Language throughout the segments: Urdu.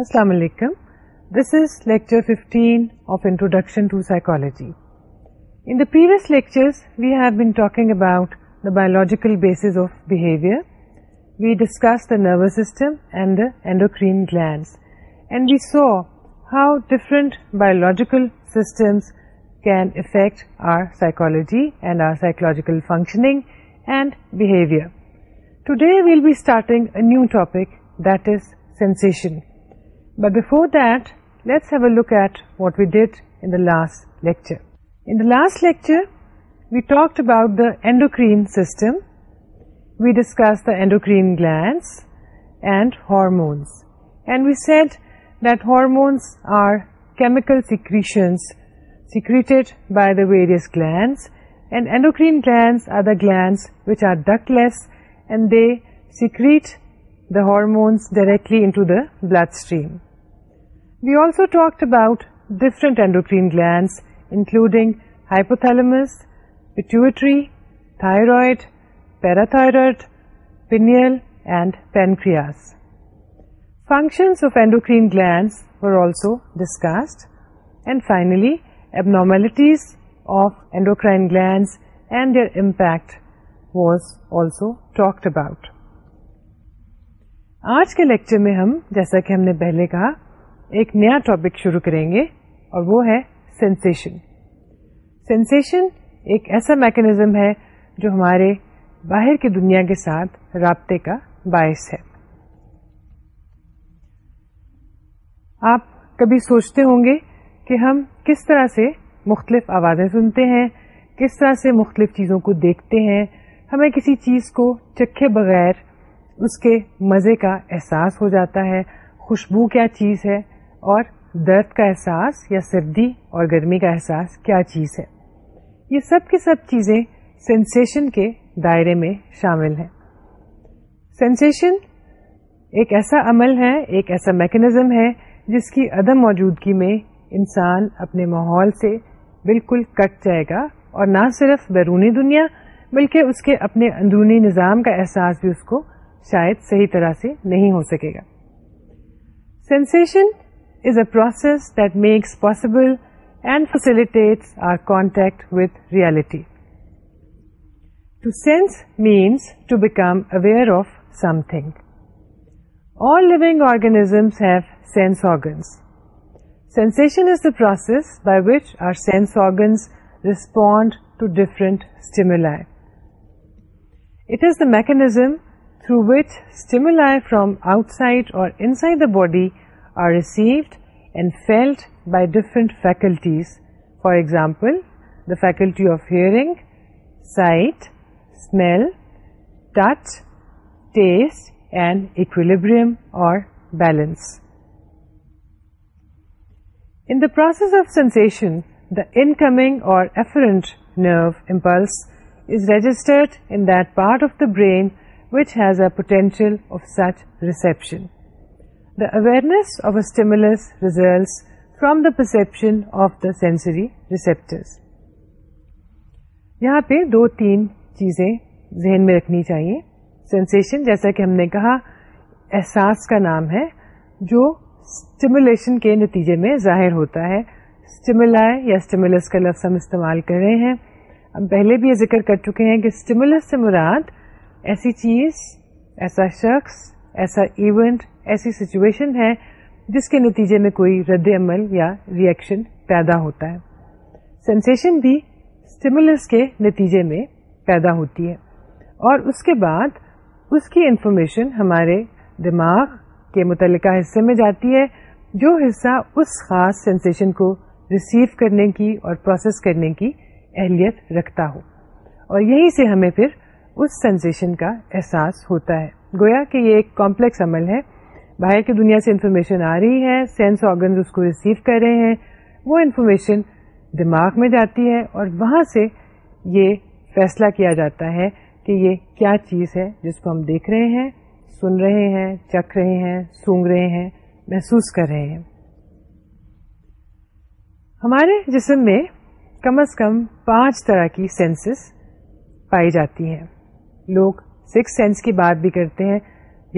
Assalamu alaikum. This is lecture 15 of Introduction to Psychology. In the previous lectures, we have been talking about the biological basis of behavior. We discussed the nervous system and the endocrine glands, and we saw how different biological systems can affect our psychology and our psychological functioning and behavior. Today we will be starting a new topic, that is sensation. But before that, let's have a look at what we did in the last lecture. In the last lecture, we talked about the endocrine system. We discussed the endocrine glands and hormones. And we said that hormones are chemical secretions secreted by the various glands. And endocrine glands are the glands which are ductless, and they secrete the hormones directly into the bloodstream. We also talked about different endocrine glands including hypothalamus pituitary thyroid parathyroid pineal and pancreas function of endocrine glands was also discussed and finally abnormalities of endocrine glands and their impact was also talked about آج کے لیکچر میں ہم جیسا کہ ہم نے پہلے کہا ایک نیا ٹاپک شروع کریں گے اور وہ ہے سینسیشن سینسیشن ایک ایسا میکنیزم ہے جو ہمارے باہر کی دنیا کے ساتھ رابطے کا باعث ہے آپ کبھی سوچتے ہوں گے کہ ہم کس طرح سے مختلف آوازیں سنتے ہیں کس طرح سے مختلف چیزوں کو دیکھتے ہیں ہمیں کسی چیز کو چکھے بغیر اس کے مزے کا احساس ہو جاتا ہے خوشبو کیا چیز ہے اور درد کا احساس یا سردی اور گرمی کا احساس کیا چیز ہے یہ سب کی سب چیزیں سینسیشن کے دائرے میں شامل ہیں سینسیشن ایک ایسا عمل ہے ایک ایسا میکنزم ہے جس کی عدم موجودگی میں انسان اپنے ماحول سے بالکل کٹ جائے گا اور نہ صرف بیرونی دنیا بلکہ اس کے اپنے اندرونی نظام کا احساس بھی اس کو شاید صحیح طرح سے نہیں ہو سکے گا sensation is a process that makes possible and facilitates our contact with reality. To sense means to become aware of something. All living organisms have sense organs. Sensation is the process by which our sense organs respond to different stimuli. It is the mechanism through which stimuli from outside or inside the body are received and felt by different faculties. For example, the faculty of hearing, sight, smell, touch, taste, and equilibrium or balance. In the process of sensation, the incoming or afferent nerve impulse is registered in that part of the brain which has a potential of such reception. Awareness of stimulus results from the perception of the sensory receptor یہاں پہ دو تین چیزیں ذہن میں رکھنی چاہیے سینسیشن جیسا کہ ہم نے کہا احساس کا نام ہے جو اسٹیمولیشن کے نتیجے میں ظاہر ہوتا ہے اسٹیمول یا اسٹیمولس کا لفظ ہم استعمال کر رہے ہیں ہم پہلے بھی یہ ذکر کر چکے ہیں کہ اسٹیمولس سے مراد ایسی چیز ایسا شخص ایسا ایونٹ ایسی سچویشن ہے جس کے نتیجے میں کوئی رد عمل یا ریئیکشن پیدا ہوتا ہے سینسیشن بھی اسٹیمولس کے نتیجے میں پیدا ہوتی ہے اور اس کے بعد اس کی انفارمیشن ہمارے دماغ کے متعلقہ حصے میں جاتی ہے جو حصہ اس خاص سینسیشن کو ریسیو کرنے کی اور پروسیس کرنے کی اہلیت رکھتا ہو اور یہی سے ہمیں پھر اس سینسیشن کا احساس ہوتا ہے گویا کہ یہ ایک کمپلیکس عمل ہے باہر کی دنیا سے انفارمیشن آ رہی ہے سینس آرگنز اس کو ریسیو کر رہے ہیں وہ انفارمیشن دماغ میں جاتی ہے اور وہاں سے یہ یہ فیصلہ کیا کیا جاتا ہے ہے کہ چیز جس کو ہم دیکھ رہے ہیں سن رہے ہیں چکھ رہے ہیں سونگ رہے ہیں محسوس کر رہے ہیں ہمارے جسم میں کم از کم پانچ طرح کی سینسز پائی جاتی ہیں لوگ سکس سینس کی بات بھی کرتے ہیں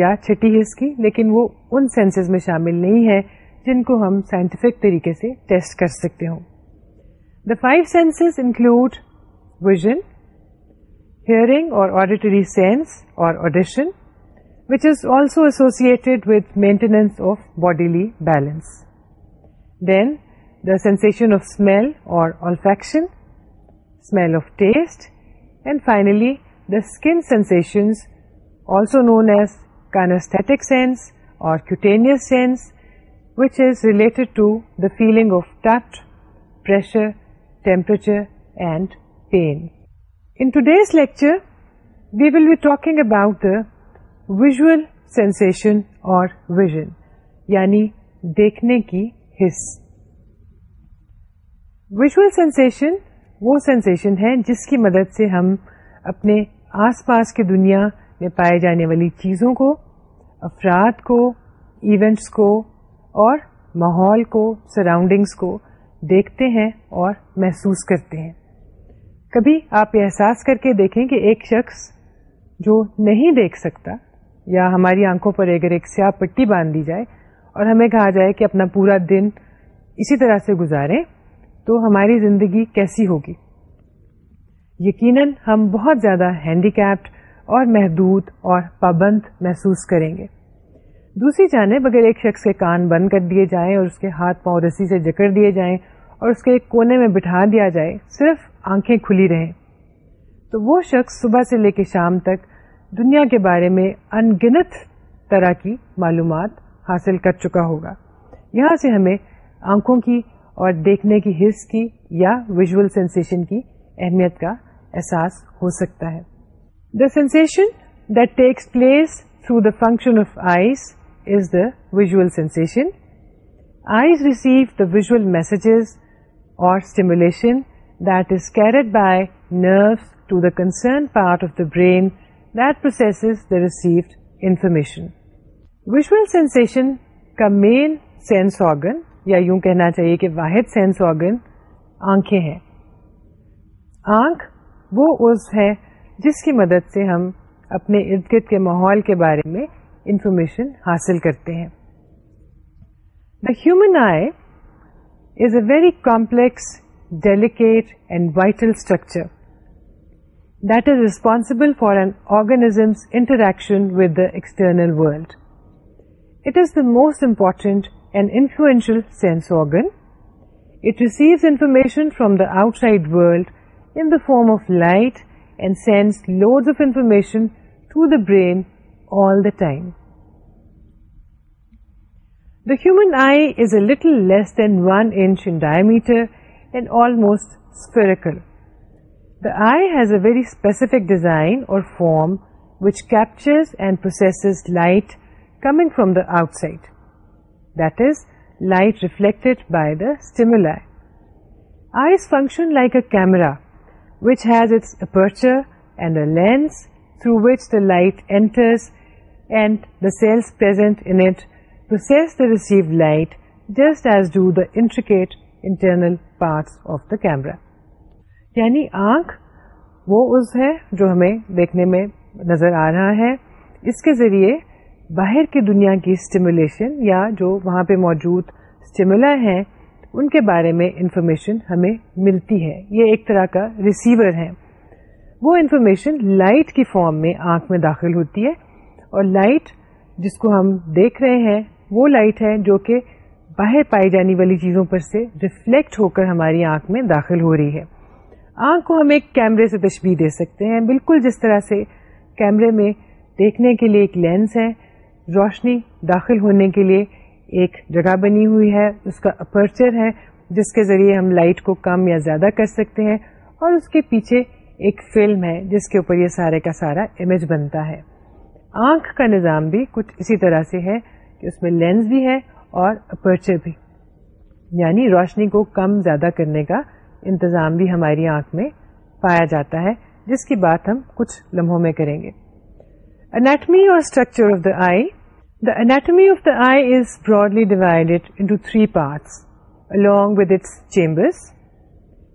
یا چھٹی حص کی لیکن وہ ان سینسز میں شامل نہیں ہے جن کو ہم سائنٹیفک طریقے سے ٹیسٹ کر سکتے ہوں the five senses include vision hearing or auditory sense or audition which is also associated with maintenance of bodily balance then the sensation of smell or olfaction smell of taste and finally the skin sensations also known as kinesthetic sense or cutaneous sense which is relate to the feeling of دشر temperature and pain in today's lecture the will be talking about the visual sensation اور ویژن یعنی دیکھنے کی ہس ویژل سینسن وہ سینسن ہے جس کی مدد سے ہم اپنے آس پاس کی دنیا میں پائے جانے والی چیزوں کو افراد کو ایونٹس کو اور ماحول کو سراؤنڈنگس کو دیکھتے ہیں اور محسوس کرتے ہیں کبھی آپ یہ احساس کر کے دیکھیں کہ ایک شخص جو نہیں دیکھ سکتا یا ہماری آنکھوں پر اگر ایک سیاہ پٹی باندھ دی جائے اور ہمیں کہا جائے کہ اپنا پورا دن اسی طرح سے گزارے تو ہماری زندگی کیسی ہوگی یقیناً ہم بہت زیادہ ہینڈی کیپڈ اور محدود اور پابند محسوس کریں گے دوسری جانب اگر ایک شخص کے کان بند کر دیے جائیں اور اس کے ہاتھ پاؤں رسی سے جکڑ دیے جائیں اور اس کے ایک کونے میں بٹھا دیا جائے صرف آنکھیں کھلی رہیں تو وہ شخص صبح سے لے کے شام تک دنیا کے بارے میں انگنت طرح کی معلومات حاصل کر چکا ہوگا یہاں سے ہمیں آنکھوں کی اور دیکھنے کی حص کی یا ویژول سینسیشن کی اہمیت کا احساس ہو سکتا ہے sensation that takes place to the function of eyes is the visual sensation eyes receive the visual messages or received information visual sensation کا مین سینس آرگن یا یوں کہنا چاہیے کہ واحد سینس آرگن آنکھیں ہیں آنکھ وہ جس کی مدد سے ہم اپنے ارد گرد کے ماحول کے بارے میں انفارمیشن حاصل کرتے ہیں the human eye is a very complex delicate and vital structure that is responsible for an organisms interaction with the external world it is the most important and influential sense organ it receives information from the outside world in the form of light and sends loads of information to the brain all the time. The human eye is a little less than 1 inch in diameter and almost spherical. The eye has a very specific design or form which captures and processes light coming from the outside, that is, light reflected by the stimuli. Eyes function like a camera which has lens through the light light just as do the intricate internal parts of the camera یعنی آنکھ وہ اس دیکھنے میں نظر آ رہا ہے اس کے ذریعے باہر کی دنیا کی اسٹیمولیشن یا جو وہاں پہ موجود اسٹیمولا ہیں ان کے بارے میں انفارمیشن ہمیں ملتی ہے یہ ایک طرح کا ریسیور ہے وہ انفارمیشن لائٹ کی فارم میں آنکھ میں داخل ہوتی ہے اور لائٹ جس کو ہم دیکھ رہے ہیں وہ لائٹ ہے جو کہ باہر پائی جانے والی چیزوں پر سے ریفلیکٹ ہو کر ہماری آنکھ میں داخل ہو رہی ہے آنکھ کو ہم ایک کیمرے سے تشبیح دے سکتے ہیں بالکل جس طرح سے کیمرے میں دیکھنے کے لیے ایک لینس ہے روشنی داخل ہونے کے لیے ایک جگہ بنی ہوئی ہے اس کا اپرچر ہے جس کے ذریعے ہم لائٹ کو کم یا زیادہ کر سکتے ہیں اور اس کے پیچھے ایک فلم ہے جس کے اوپر یہ سارے کا سارا امیج بنتا ہے آنکھ کا نظام بھی کچھ اسی طرح سے ہے کہ اس میں لینس بھی ہے اور اپرچر بھی یعنی روشنی کو کم زیادہ کرنے کا انتظام بھی ہماری آنکھ میں پایا جاتا ہے جس کی بات ہم کچھ لمحوں میں کریں گے انیٹمی اور structure of the eye The anatomy of the eye is broadly divided into three parts along with its chambers.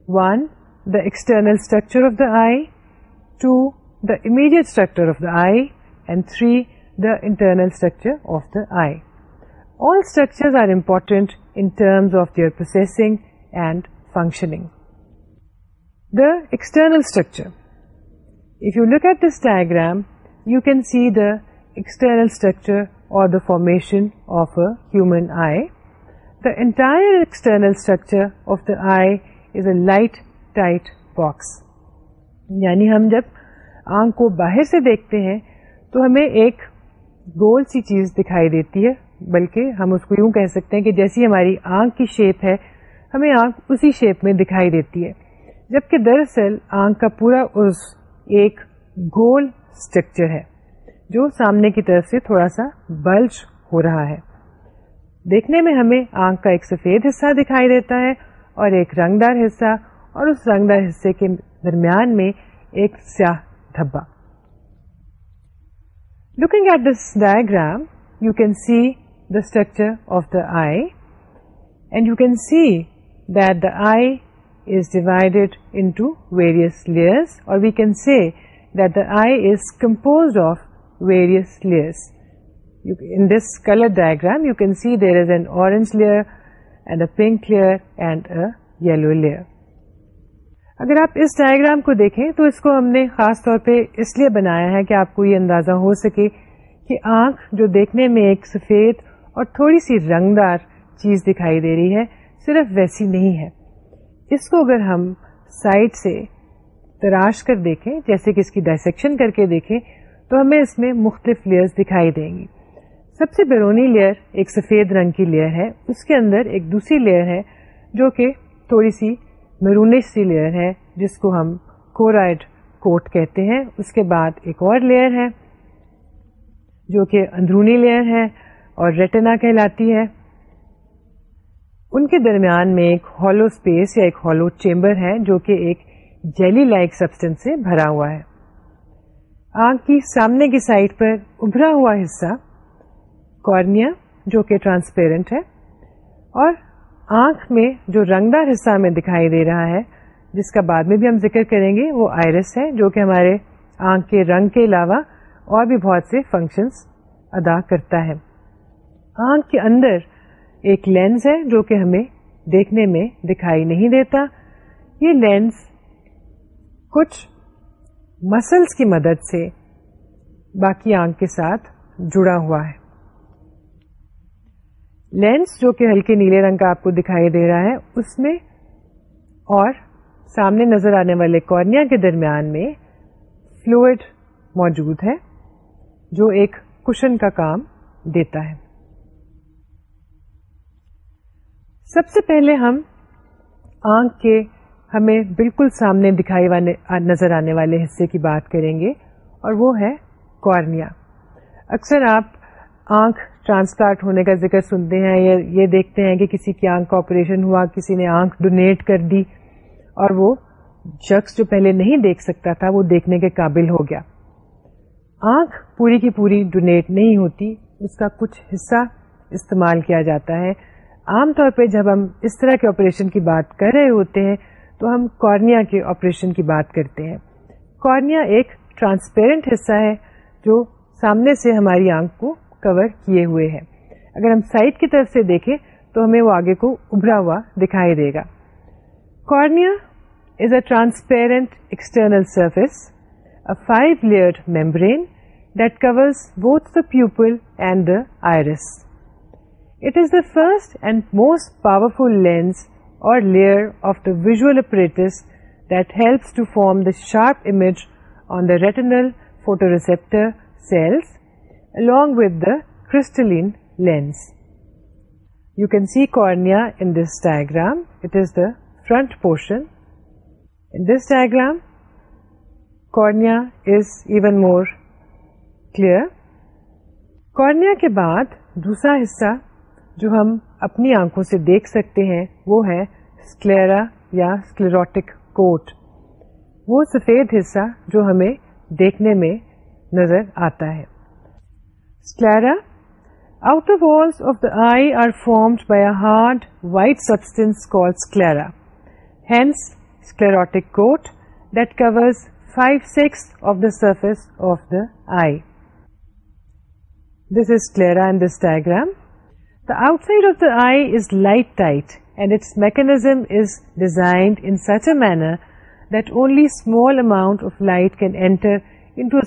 1. The external structure of the eye. 2. The immediate structure of the eye. And 3. The internal structure of the eye. All structures are important in terms of their processing and functioning. The external structure. If you look at this diagram, you can see the structure or the formation of human eye the entire external structure of the eye is a light box یعنی ہم جب آنکھ کو باہر سے دیکھتے ہیں تو ہمیں ایک گول سی چیز دکھائی دیتی ہے بلکہ ہم اس کو یوں کہہ سکتے ہیں کہ جیسی ہماری آنکھ کی شیپ ہے ہمیں آنکھ اسی شیپ میں دکھائی دیتی ہے جبکہ دراصل آنکھ کا پورا عرض ایک گول اسٹرکچر ہے جو سامنے کی طرف سے تھوڑا سا بلچ ہو رہا ہے دیکھنے میں ہمیں آنکھ کا ایک سفید حصہ دکھائی دیتا ہے اور ایک رنگدار حصہ اور اس رنگدار حصے کے درمیان میں ایک سیاہ دھبا looking at this diagram you can see the structure of the eye and you can see that the eye is divided into various we or we can see the is compose of in layers color in this colour diagram you can see there is an a pink layer and a yellow layer اگر آپ اس ڈائگرام کو دیکھیں تو اس کو ہم نے خاص طور پہ اس لیے بنایا ہے کہ آپ کو یہ اندازہ ہو سکے کہ آنکھ جو دیکھنے میں ایک سفید اور تھوڑی سی رنگ دار چیز دکھائی دے رہی ہے صرف ویسی نہیں ہے اس کو اگر ہم سائڈ سے تراش کر دیکھیں جیسے کہ اس کی ڈائسیکشن کر کے دیکھیں تو ہمیں اس میں مختلف لیئرز دکھائی دیں گی سب سے بیرونی لیئر ایک سفید رنگ کی لیئر ہے اس کے اندر ایک دوسری لیئر ہے جو کہ تھوڑی سی سی لیئر ہے جس کو ہم کورائڈ کوٹ کہتے ہیں اس کے بعد ایک اور لیئر ہے جو کہ اندرونی لیئر ہے اور ریٹنا کہلاتی ہے ان کے درمیان میں ایک ہالو اسپیس یا ایک ہالو چیمبر ہے جو کہ ایک جیلی لائک سبسٹینس سے بھرا ہوا ہے آنکھ کی سامنے کی سائڈ پر ابھرا ہوا حصہ کارنیا جو کہ ٹرانسپیرنٹ ہے اور آنکھ میں جو رنگدار حصہ ہمیں دکھائی دے رہا ہے جس کا بعد میں بھی ہم ذکر کریں گے وہ آئرس ہے جو کہ ہمارے آنکھ کے رنگ کے علاوہ اور بھی بہت سے فنکشنس ادا کرتا ہے آنکھ کے اندر ایک لینس ہے جو کہ ہمیں دیکھنے میں دکھائی نہیں دیتا یہ لینس کچھ مسلس کی مدد سے باقی آنکھ کے ساتھ جڑا ہوا ہے لینس جو کہ ہلکے نیلے رنگ کا آپ کو دکھائی دے رہا ہے اس میں اور سامنے نظر آنے والے کورنیا کے درمیان میں فلوئڈ موجود ہے جو ایک کشن کا کام دیتا ہے سب سے پہلے ہم آنکھ کے ہمیں بالکل سامنے دکھائی نظر آنے والے حصے کی بات کریں گے اور وہ ہے کارنیا اکثر آپ آنکھ ٹرانسپلانٹ ہونے کا ذکر سنتے ہیں یا یہ دیکھتے ہیں کہ کسی کی آنکھ کا آپریشن ہوا کسی نے آنکھ ڈونیٹ کر دی اور وہ شخص جو پہلے نہیں دیکھ سکتا تھا وہ دیکھنے کے قابل ہو گیا آنکھ پوری کی پوری ڈونیٹ نہیں ہوتی اس کا کچھ حصہ استعمال کیا جاتا ہے عام طور پہ جب ہم اس طرح کے آپریشن کی بات کر رہے ہوتے ہیں تو ہم کارنیا کے آپریشن کی بات کرتے ہیں کارنیا ایک ٹرانسپیرنٹ حصہ ہے جو سامنے سے ہماری آنکھ کو کور کیے ہوئے ہے اگر ہم سائڈ کی طرف سے دیکھیں تو ہمیں وہ آگے کو ابھرا ہوا دکھائی دے گا cornea is a transparent external surface a five layer membrane that covers both the pupil and the iris it is the first and most powerful lens layer of the visual operator this to form the sharp image on the retinal photoreceptor lens you can see cornea in this diagram the front portion this diagram cornea is even more clear cornea کے بعد دوسرا حصہ جو ہم اپنی آنکھوں سے دیکھ سکتے ہیں وہ ہے اسکلیرا یا اسکلیروٹک کوٹ وہ سفید حصہ جو ہمیں دیکھنے میں نظر آتا ہے sclera walls of the eye are formed by a hard white substance call sclera hence sclerotic coat that covers five six of the surface of the eye this is sclera this diagram the outside of the eye is light tight and its mechanism is designed such such a manner that only small of of light can enter into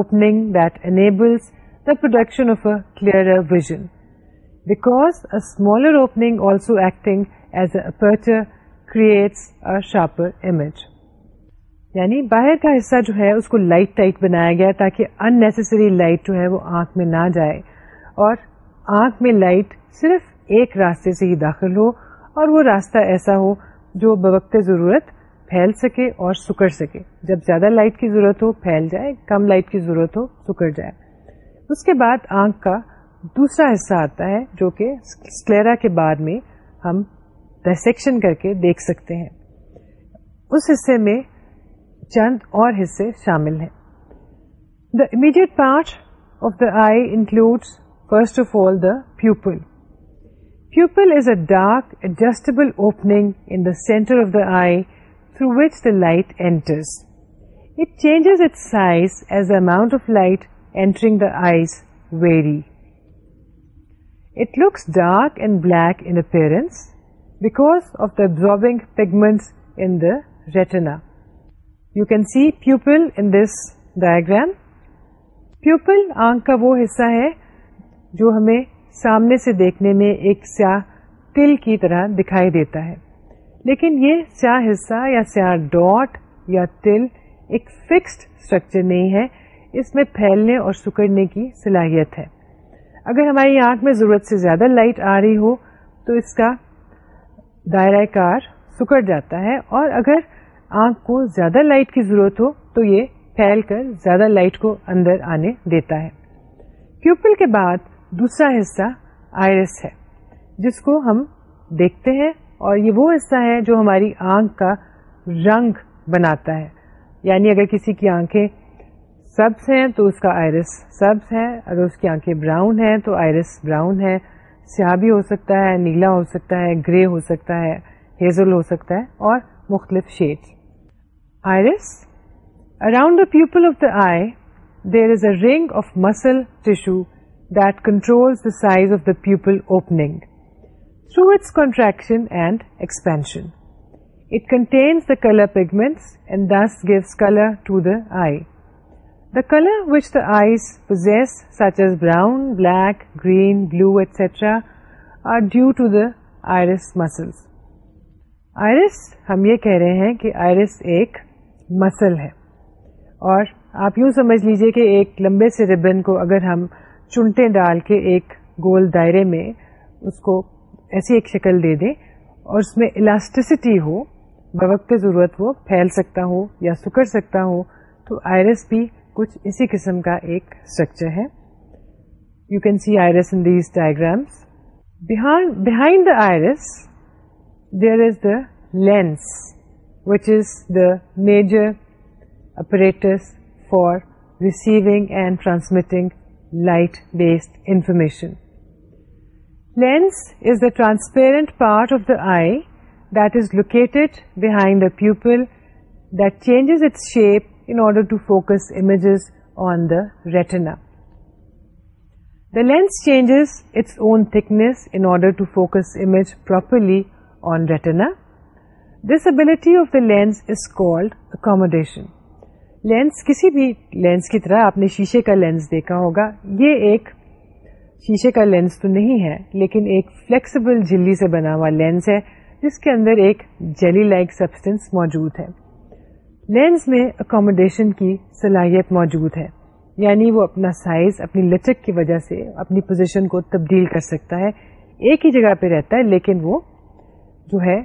opening that enables the the production of clearer clear vision a smaller smaller opening also acting as a creates creates sharper sharper image یعنی باہر کا حصہ جو ہے اس کو لائٹ ٹائٹ بنایا گیا تاکہ ان نیسسری لائٹ جو ہے وہ آنکھ میں نہ جائے اور آنکھ میں لائٹ صرف ایک راستے سے ہی داخل ہو اور وہ راستہ ایسا ہو جو بوقت ضرورت پھیل سکے اور سکڑ سکے جب زیادہ لائٹ کی ضرورت ہو پھیل جائے کم لائٹ کی ضرورت ہو سکڑ جائے اس کے بعد آنکھ کا دوسرا حصہ آتا ہے جو کہ سکلیرا کے بعد میں ہم ڈائسیکشن کر کے دیکھ سکتے ہیں اس حصے میں چند اور حصے شامل ہیں the immediate part of the eye includes first of all the pupil pupil is a dark adjustable opening in the centre of the through which the light enters it size as amount of light entering the eyes vary it looks dark and blackness back of the during pigment انیٹنا you can see pupil in this diagram pupil آنکھ کا وہ حصہ ہے جو ہمیں سامنے سے دیکھنے میں ایک سیاہ تل کی طرح دکھائی دیتا ہے لیکن یہ سیاہ حصہ یا سیاہ ڈاٹ یا تل ایک فکسڈ اسٹرکچر نہیں ہے اس میں پھیلنے اور سکڑنے کی صلاحیت ہے اگر ہماری آنکھ میں ضرورت سے زیادہ لائٹ آ رہی ہو تو اس کا دائرۂ کار سکڑ جاتا ہے اور اگر آنکھ کو زیادہ لائٹ کی ضرورت ہو تو یہ پھیل کر زیادہ لائٹ کو اندر آنے دیتا ہے کیوپل کے بعد دوسرا حصہ آئرس ہے جس کو ہم دیکھتے ہیں اور یہ وہ حصہ ہے جو ہماری آنکھ کا رنگ بناتا ہے یعنی اگر کسی کی آنکھیں سبز ہیں تو اس کا آئرس سبز ہے اگر اس کی آنکھیں براؤن ہیں تو آئرس براؤن ہے سیاہ بھی ہو سکتا ہے نیلا ہو سکتا ہے گرے ہو سکتا ہے ہیزل ہو سکتا ہے اور مختلف shade iris around the pupil of the eye there is a ring of muscle tissue size of the pupil opening so its contraction and expansion it contains the colour pigment gives colour to the the colour eye such as brown black green blue etcetera are due to the iris muscles iris ہم یہ کہہ رہے ہیں کہ آئرس ایک مسل ہے اور آپ یوں سمجھ لیجئے کہ ایک لمبے سے ریبن کو اگر ہم چنٹے ڈال کے ایک گول دائرے میں اس کو ایسی ایک شکل دے دیں اور اس میں الاسٹسٹی ہو بوقت ضرورت وہ پھیل سکتا ہو یا سکڑ سکتا ہو تو آئرس بھی کچھ اسی قسم کا ایک اسٹرکچر ہے you can see iris in these diagrams behind the iris there is the lens which is the major apparatus for receiving and transmitting light-based information. Lens is the transparent part of the eye that is located behind the pupil that changes its shape in order to focus images on the retina. The lens changes its own thickness in order to focus image properly on retina. This ability of the lens is called accommodation. Lens کسی بھی لینس کی طرح آپ نے شیشے کا لینس دیکھا ہوگا یہ ایک شیشے کا لینس تو نہیں ہے لیکن ایک فلیکسیبل جلی سے بنا ہوا لینس ہے جس کے اندر ایک جیلی لائک سبسٹینس موجود ہے لینس میں اکوموڈیشن کی صلاحیت موجود ہے یعنی وہ اپنا سائز اپنی لچک کی وجہ سے اپنی پوزیشن کو تبدیل کر سکتا ہے ایک ہی جگہ پہ رہتا ہے لیکن وہ جو ہے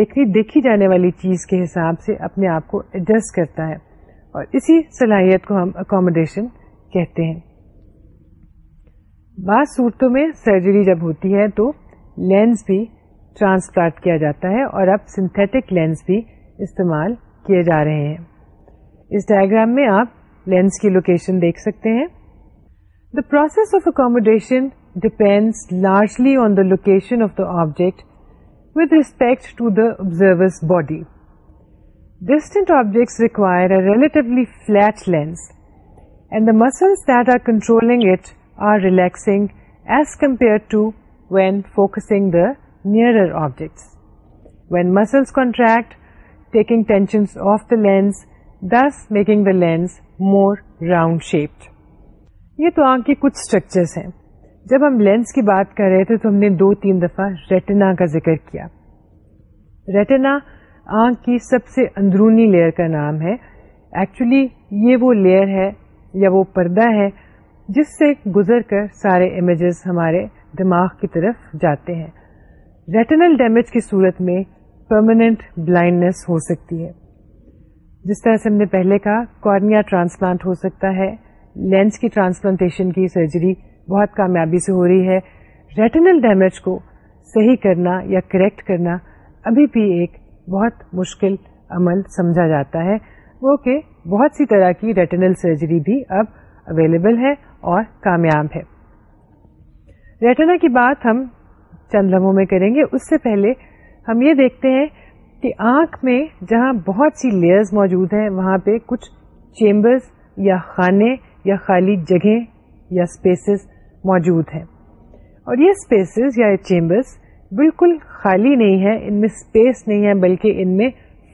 دیکھی دیکھی جانے والی چیز کے حساب سے اپنے آپ کو ایڈجسٹ کرتا ہے اور اسی صلاحیت کو ہم اکوموڈیشن کہتے ہیں بعض صورتوں میں سرجری جب ہوتی ہے تو لینس بھی ٹرانسپلانٹ کیا جاتا ہے اور اب سنتھیٹک لینس بھی استعمال کیے جا رہے ہیں اس ڈائگرام میں آپ لینس کی لوکیشن دیکھ سکتے ہیں the process of accommodation depend largely on the location of the object with respect to دازروز body distant object require flat lens and the مسلسر objects when muscles contraction of the lens this making the lens more round shaped یہ تو آنکھ آگے کچھ اسٹرکچرس ہیں جب ہم لینس کی بات کر رہے تھے تو ہم نے دو تین دفعہ ریٹنا کا ذکر کیا ریٹنا آنکھ کی سب سے اندرونی لیئر کا نام ہے ایکچولی یہ وہ لیئر ہے یا وہ پردہ ہے جس سے گزر کر سارے امیجز ہمارے دماغ کی طرف جاتے ہیں ریٹنل ڈیمیج کی صورت میں پرماننٹ بلائنڈنس ہو سکتی ہے جس طرح سے ہم نے پہلے کہا کارنیا ٹرانسپلانٹ ہو سکتا ہے لینس کی ٹرانسپلانٹیشن کی سرجری بہت کامیابی سے ہو رہی ہے ریٹنل ڈیمیج کو صحیح کرنا یا کریکٹ کرنا ابھی بھی ایک بہت مشکل عمل سمجھا جاتا ہے وہ کہ بہت سی طرح کی ریٹنل سرجری بھی اب اویلیبل ہے اور کامیاب ہے ریٹنا کی بات ہم چند لمحوں میں کریں گے اس سے پہلے ہم یہ دیکھتے ہیں کہ آنکھ میں جہاں بہت سی لیئرز موجود ہیں وہاں پہ کچھ چیمبرز یا خانے یا خالی جگہیں یا اسپیسیز موجود ہیں اور یہ اسپیسیز یا چیمبرز بالکل خالی نہیں ہے ان میں اسپیس نہیں ہے بلکہ ان میں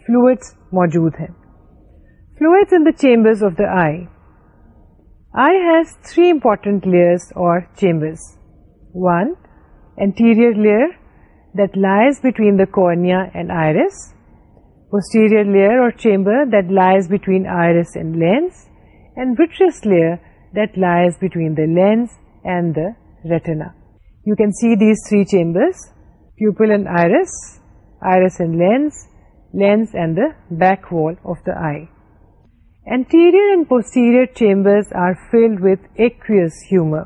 فلوئڈس موجود ہیں fluids in the chambers of the eye eye has three important layers or chambers one anterior layer that lies between the cornea and iris posterior layer or chamber that lies between iris and lens and vitreous layer that lies between the lens and the retina You can see these three chambers pupil and iris, iris and lens, lens and the back wall of the eye. Anterior and posterior chambers are filled with aqueous humor,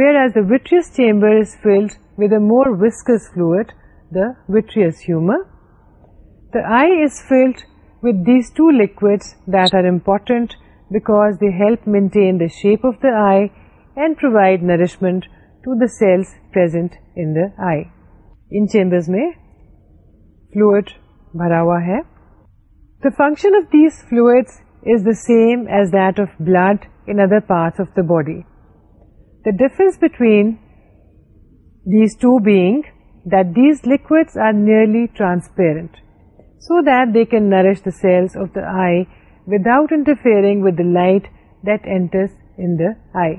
whereas the vitreous chamber is filled with a more viscous fluid, the vitreous humor. The eye is filled with these two liquids that are important because they help maintain the shape of the eye and provide nourishment to the cells present in the eye. ان چیمبرز میں فلوئڈ بھرا ہوا ہے the function of these fluid is the same as that of blood in other parts of the body the difference between these two bag that these liquid are nearly transparent so that they can nourish the cells of the eye without interfering with the light that enters in the eye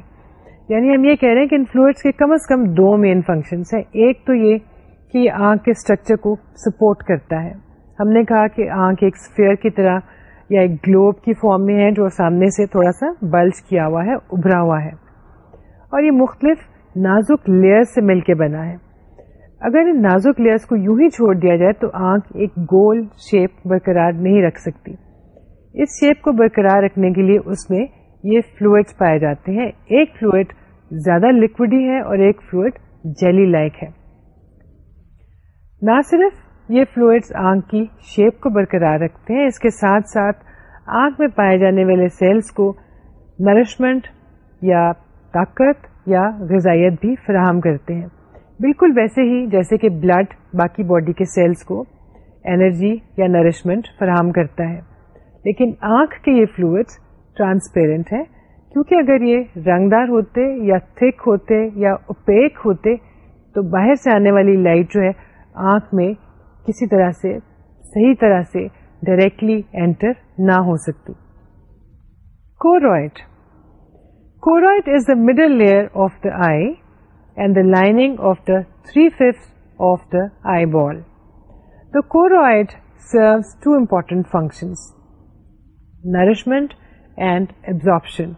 یعنی ہم یہ کہہ رہے ہیں کہ ان فلوئڈس کے کم از کم دو مین فنکشنس ہیں ایک تو یہ یہ آنکھ کے اسٹرکچر کو سپورٹ کرتا ہے ہم نے کہا کہ آنکھ ایک اسفیئر کی طرح یا ایک گلوب کی فارم میں ہے جو سامنے سے تھوڑا سا بلج کیا ہوا ہے ابھرا ہوا ہے اور یہ مختلف نازک لیئر سے مل کے بنا ہے اگر ان نازک لیئرس کو یوں ہی چھوڑ دیا جائے تو آنکھ ایک گول شیپ برقرار نہیں رکھ سکتی اس شیپ کو برقرار رکھنے کے لیے اس میں یہ فلوئڈ پائے جاتے ہیں ایک فلوئڈ زیادہ لکوڈی ہے اور ایک فلوئڈ جیلی لائک ہے نہ صرف یہ فلوئڈس آنکھ کی شیپ کو برقرار رکھتے ہیں اس کے ساتھ ساتھ آنکھ میں پائے جانے والے سیلس کو نرشمنٹ یا طاقت یا غذائیت بھی فراہم کرتے ہیں بالکل ویسے ہی جیسے کہ بلڈ باقی باڈی کے سیلس کو انرجی یا نرشمنٹ فراہم کرتا ہے لیکن آنکھ کے یہ فلوئڈس ٹرانسپیرنٹ ہیں کیونکہ اگر یہ رنگدار ہوتے یا تھک ہوتے یا اوپیک ہوتے تو باہر سے آنے والی لائٹ جو ہے آنکھ میں کسی طرح سے صحیح طرح سے ڈائریکٹلی اینٹر نہ ہو سکتی از the middle layer of the eye and the lining of the three fifth of the I ball the کوائڈ service two important functions nourishment and absorption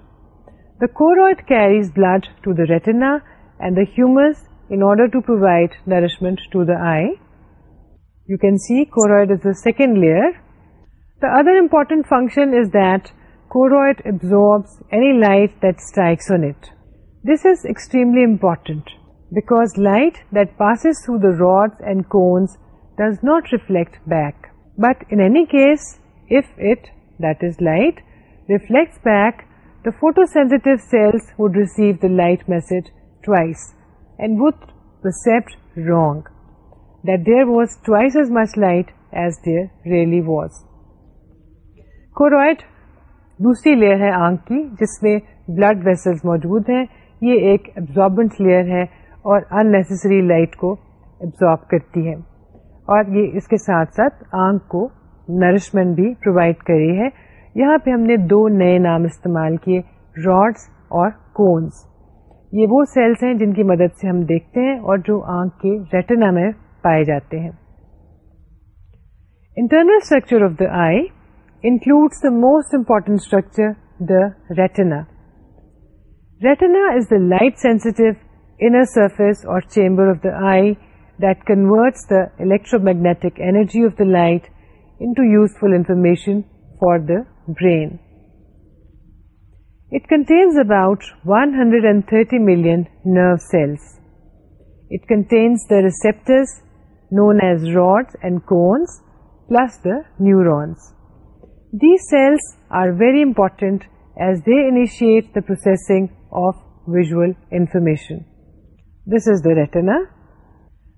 the کوائڈ carries blood to the retina and the humus in order to provide nourishment to the eye. You can see choroid is the second layer. The other important function is that choroid absorbs any light that strikes on it. This is extremely important because light that passes through the rods and cones does not reflect back. But in any case, if it, that is light, reflects back, the photosensitive cells would receive the light message twice. and would perceive wrong that there was twice as much light as there really was. Choroid دوسری لیئر ہے آنکھ کی جس میں بلڈ ویسلز موجود ہیں یہ ایک ایبزاربنٹ لیئر ہے اور ان اننیسری لائٹ کو ایبزارب کرتی ہے اور یہ اس کے ساتھ ساتھ آنکھ کو نرشمنٹ بھی پرووائڈ کری ہے یہاں پہ ہم نے دو نئے نام استعمال کیے راڈس اور کونس یہ وہ سیلس ہیں جن کی مدد سے ہم دیکھتے ہیں اور جو آنکھ کے ریٹنا میں پائے جاتے ہیں internal structure of the eye includes the most important structure the retina retina is the light sensitive surface or chamber of the eye that convert the electromagnetic energy of the light into useful information for the brain It contains about 130 million nerve cells. It contains the receptors known as rods and cones, plus the neurons. These cells are very important as they initiate the processing of visual information. This is the retina.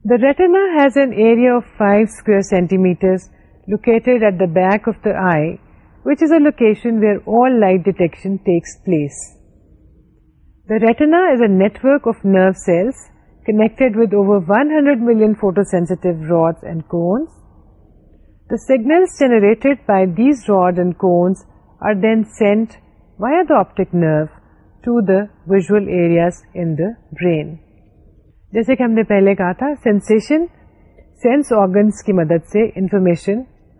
The retina has an area of 5 square centimeters located at the back of the eye which is a location ویئرشن of nerve cells connect one hundred generate by these rod and cones or then sent via the optic nerve to the visual areas in جیسے کہ ہم نے پہلے کہا تھا سینسن سینس آرگنس کی مدد سے انفارمیشن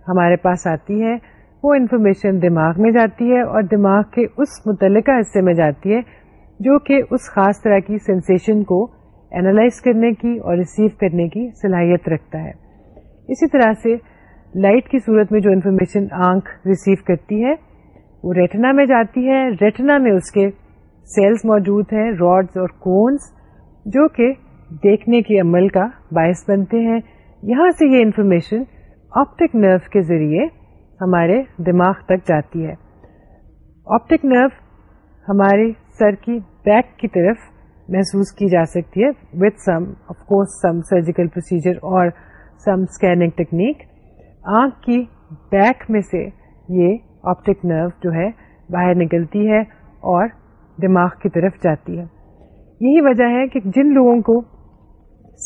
ہمارے پاس آتی ہے وہ انفارمیشن دماغ میں جاتی ہے اور دماغ کے اس متعلقہ حصے میں جاتی ہے جو کہ اس خاص طرح کی سینسیشن کو اینالائز کرنے کی اور ریسیو کرنے کی صلاحیت رکھتا ہے اسی طرح سے لائٹ کی صورت میں جو انفارمیشن آنکھ ریسیو کرتی ہے وہ ریٹنا میں جاتی ہے ریٹنا میں اس کے سیلز موجود ہیں راڈز اور کونز جو کہ دیکھنے کے عمل کا باعث بنتے ہیں یہاں سے یہ انفارمیشن آپٹک نرو کے ذریعے ہمارے دماغ تک جاتی ہے آپٹک نرو ہمارے سر کی بیک کی طرف محسوس کی جا سکتی ہے with some some some of course surgical procedure اور اسکیننگ ٹیکنیک آنکھ کی بیک میں سے یہ آپٹک نرو جو ہے باہر نکلتی ہے اور دماغ کی طرف جاتی ہے یہی وجہ ہے کہ جن لوگوں کو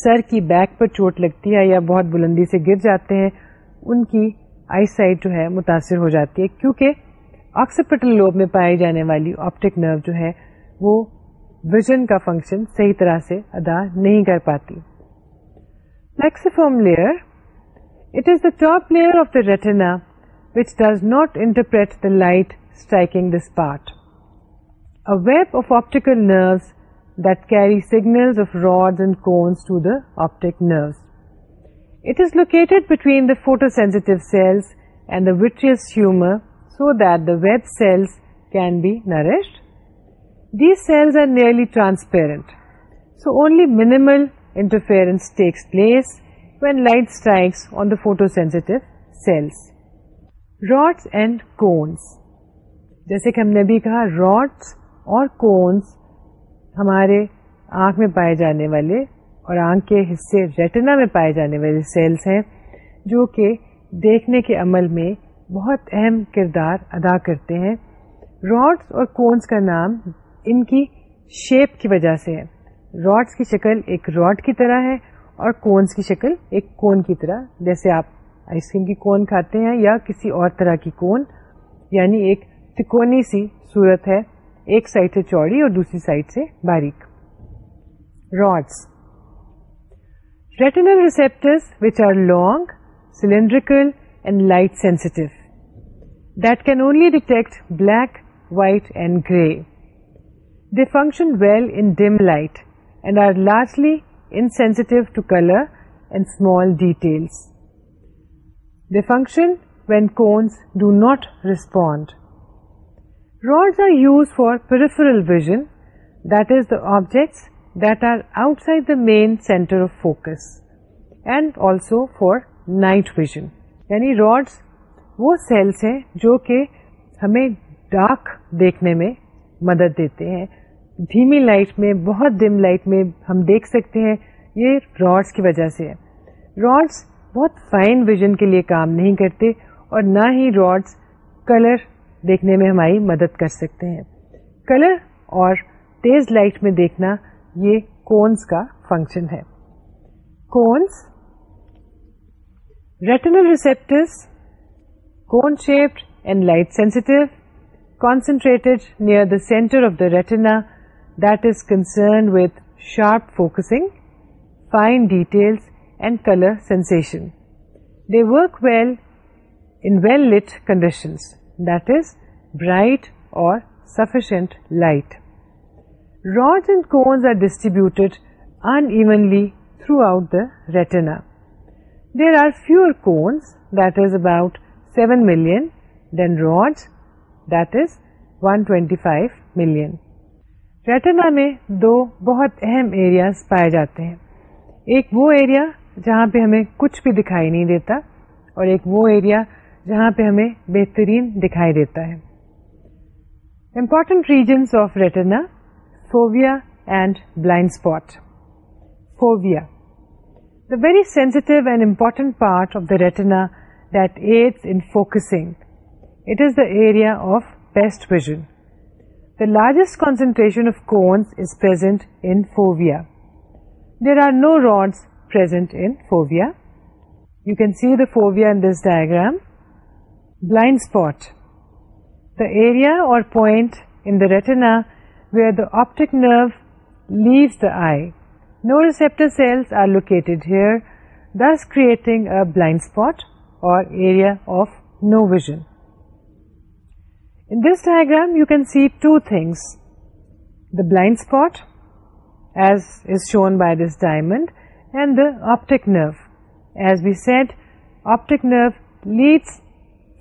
سر کی بیک پر چوٹ لگتی ہے یا بہت بلندی سے گر جاتے ہیں ان کی آئی سائٹ جو ہے متاثر ہو جاتی ہے کیونکہ آکسیپٹل لوب میں پائی جانے والی آپٹک نرو جو ہے وہ ویژن کا فنکشن صحیح طرح سے ادا نہیں کر پاتی plexiform layer it is the top layer of the retina which does not interpret the light striking this part a web of optical nerves that carry signal of rod and cones to the optic nerves photo nearly cells So so that the web cells when takes place when light photosensitive cells rods and cones جیسے کہ ہم نے بھی کہا راڈس اور کونس ہمارے آنکھ میں پائے جانے والے اور آنکھ کے حصے ریٹنا میں پائے جانے والے سیلس ہیں جو کہ دیکھنے کے عمل میں بہت اہم کردار ادا کرتے ہیں راڈس اور کونس کا نام ان کی شیپ کی وجہ سے ہے راڈس کی شکل ایک راڈ کی طرح ہے اور کونس کی شکل ایک کون کی طرح جیسے آپ آئس کریم کی کون کھاتے ہیں یا کسی اور طرح کی کون یعنی ایک تکونی سی صورت ہے ایک سائڈ سے چوڑی اور دوسری سائڈ سے باریک rods Retinal receptors, which are long, cylindrical and light sensitive, that can only detect black, white and grey. They function well in dim light and are largely insensitive to color and small details. They function when cones do not respond. Rods are used for peripheral vision, that is, the objects main centre of focus and also for نائٹن جو کہ ہمیں مدد دیتے ہیں دھیمی لائٹ میں بہت ڈم لائٹ میں ہم دیکھ سکتے ہیں یہ راڈس کی وجہ سے ہے راڈس بہت فائن ویژن کے لیے کام نہیں کرتے اور نہ ہی راڈس کلر دیکھنے میں ہماری مدد کر سکتے ہیں کلر اور تیز لائٹ میں دیکھنا یہ کونس کا فنکشن ہے کونس retinal receptors cone shaped and light sensitive concentrated near the centre of the retina دنسرنڈ with sharp focusing fine details and colour sensation work well in well lit condition bright اور sufficient light. Road and cones are distributed انو آؤٹ the retina there are fewer cones that is about seven million 125 million retina میں دو بہت اہم ایریاز پائے جاتے ہیں ایک وہ ایریا جہاں پہ ہمیں کچھ بھی دکھائی نہیں دیتا اور ایک وہ ایریا جہاں پہ ہمیں بہترین دکھائی دیتا ہے important regions of retina Fovea and blind spot. Fovea. The very sensitive and important part of the retina that aids in focusing. It is the area of best vision. The largest concentration of cones is present in fovea. There are no rods present in fovea. You can see the fovea in this diagram. Blind spot. The area or point in the retina where the optic nerve leaves the eye. No receptor cells are located here, thus creating a blind spot or area of no vision. In this diagram, you can see two things: the blind spot, as is shown by this diamond, and the optic nerve. As we said, optic nerve leads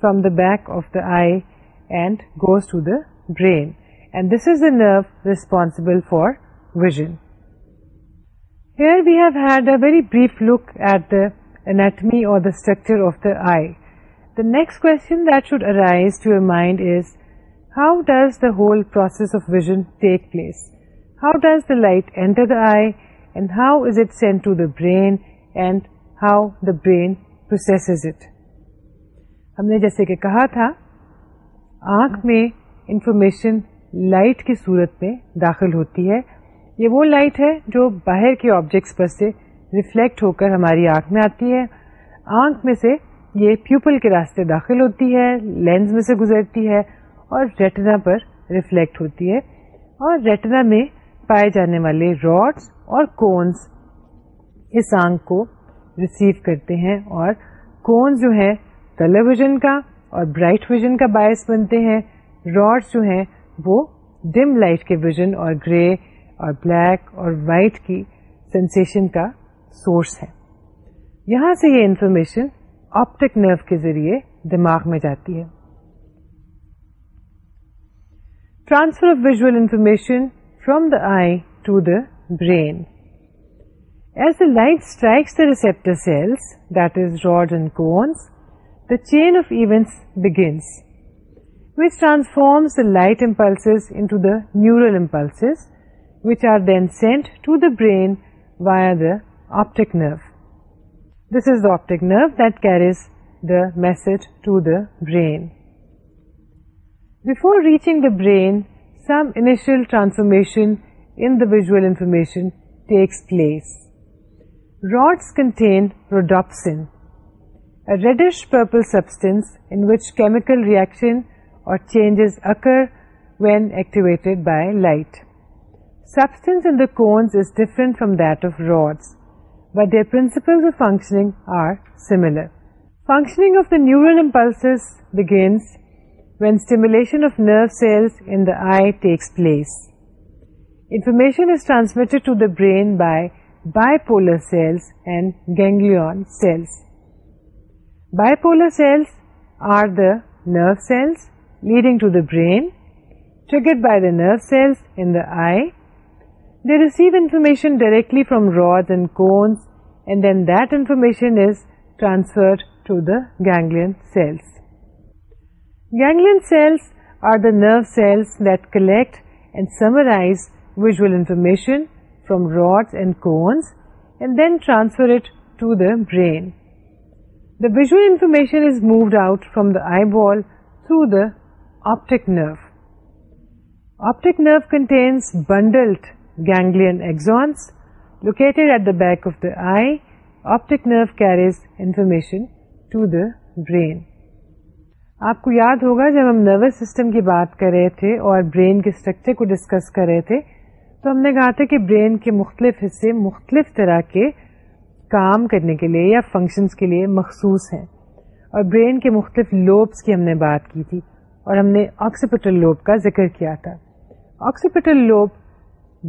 from the back of the eye and goes to the brain. And this is a nerve responsible for vision here we have had a very brief look at the anatomy or داٹر of the eye the next کون درائز to your mind is how does the whole process of vision take place how does the light enter the eye and how is it sent to the brain and how the brain process it ہم نے جیسے کہ کہا تھا آنکھ میں انفارمیشن لائٹ کی صورت میں داخل ہوتی ہے یہ وہ لائٹ ہے جو باہر کے آبجیکٹس پر سے ریفلیکٹ ہو کر ہماری آنکھ میں آتی ہے آنکھ میں سے یہ پیوپل کے راستے داخل ہوتی ہے لینس میں سے گزرتی ہے اور ریٹنا پر ریفلیکٹ ہوتی ہے اور ریٹنا میں پائے جانے والے راڈس اور کونس اس آنکھ کو ریسیو کرتے ہیں اور کونس جو ہے کلر ویژن کا اور برائٹ ویژن کا باعث بنتے ہیں راڈس جو ہیں وہ ڈم لائٹ کے ویژن اور گرے اور بلیک اور وائٹ کی سینسیشن کا سورس ہے یہاں سے یہ انفارمیشن آپٹک نرو کے ذریعے دماغ میں جاتی ہے transfer of visual information from the eye to the brain as the light strikes the receptor cells that is rod and cones the chain of events begins which transforms the light impulses into the neural impulses, which are then sent to the brain via the optic nerve. This is the optic nerve that carries the message to the brain. Before reaching the brain, some initial transformation in the visual information takes place. Rods contain rhodopsin, a reddish purple substance in which chemical reaction or changes occur when activated by light. Substance in the cones is different from that of rods, but their principles of functioning are similar. Functioning of the neural impulses begins when stimulation of nerve cells in the eye takes place. Information is transmitted to the brain by bipolar cells and ganglion cells. Bipolar cells are the nerve cells leading to the brain, triggered by the nerve cells in the eye. They receive information directly from rods and cones, and then that information is transferred to the ganglion cells. Ganglion cells are the nerve cells that collect and summarize visual information from rods and cones and then transfer it to the brain. The visual information is moved out from the eyeball through the optic nerve optic nerve contains bundled ganglion axons located at the back of the eye optic nerve carries information to the brain آپ کو یاد ہوگا جب ہم نروس سسٹم کی بات کر رہے تھے اور برین کے اسٹرکچر کو ڈسکس کر رہے تھے تو ہم نے کہا تھا کہ برین کے مختلف حصے مختلف طرح کے کام کرنے کے لیے یا فنکشنز کے لیے مخصوص ہیں اور برین کے مختلف لوبس کی ہم نے بات کی تھی اور ہم نے آکسیپٹل لوب کا ذکر کیا تھا آکسیپٹل لوب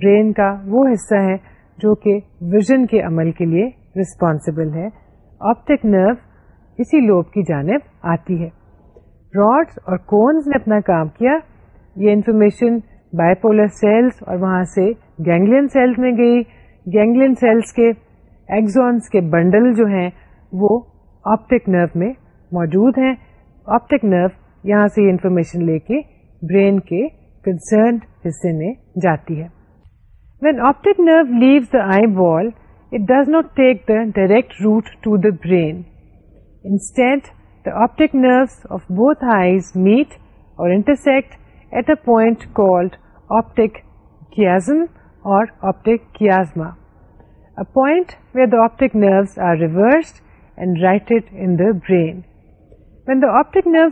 برین کا وہ حصہ ہے جو کہ ویژن کے عمل کے لیے رسپانسبل ہے آپٹک نرو اسی لوب کی جانب آتی ہے راڈس اور کونز نے اپنا کام کیا یہ انفارمیشن بائیپولر سیلس اور وہاں سے گینگلین سیلس میں گئی گینگلین سیلس کے ایگزونس کے بنڈل جو ہیں وہ آپٹک نرو میں موجود ہیں آپٹک نرو یہاں یہ انفارمیشن لے کے برین کے کنسرنڈ حصے میں جاتی ہے when optic nerve leave the eyeball it does not take the direct route to the brain instead the optic nerve of both eyes meet or intersect at a point called optic chiasm or optic chiasma point the optic nerves are reversed and right in brain optic nerve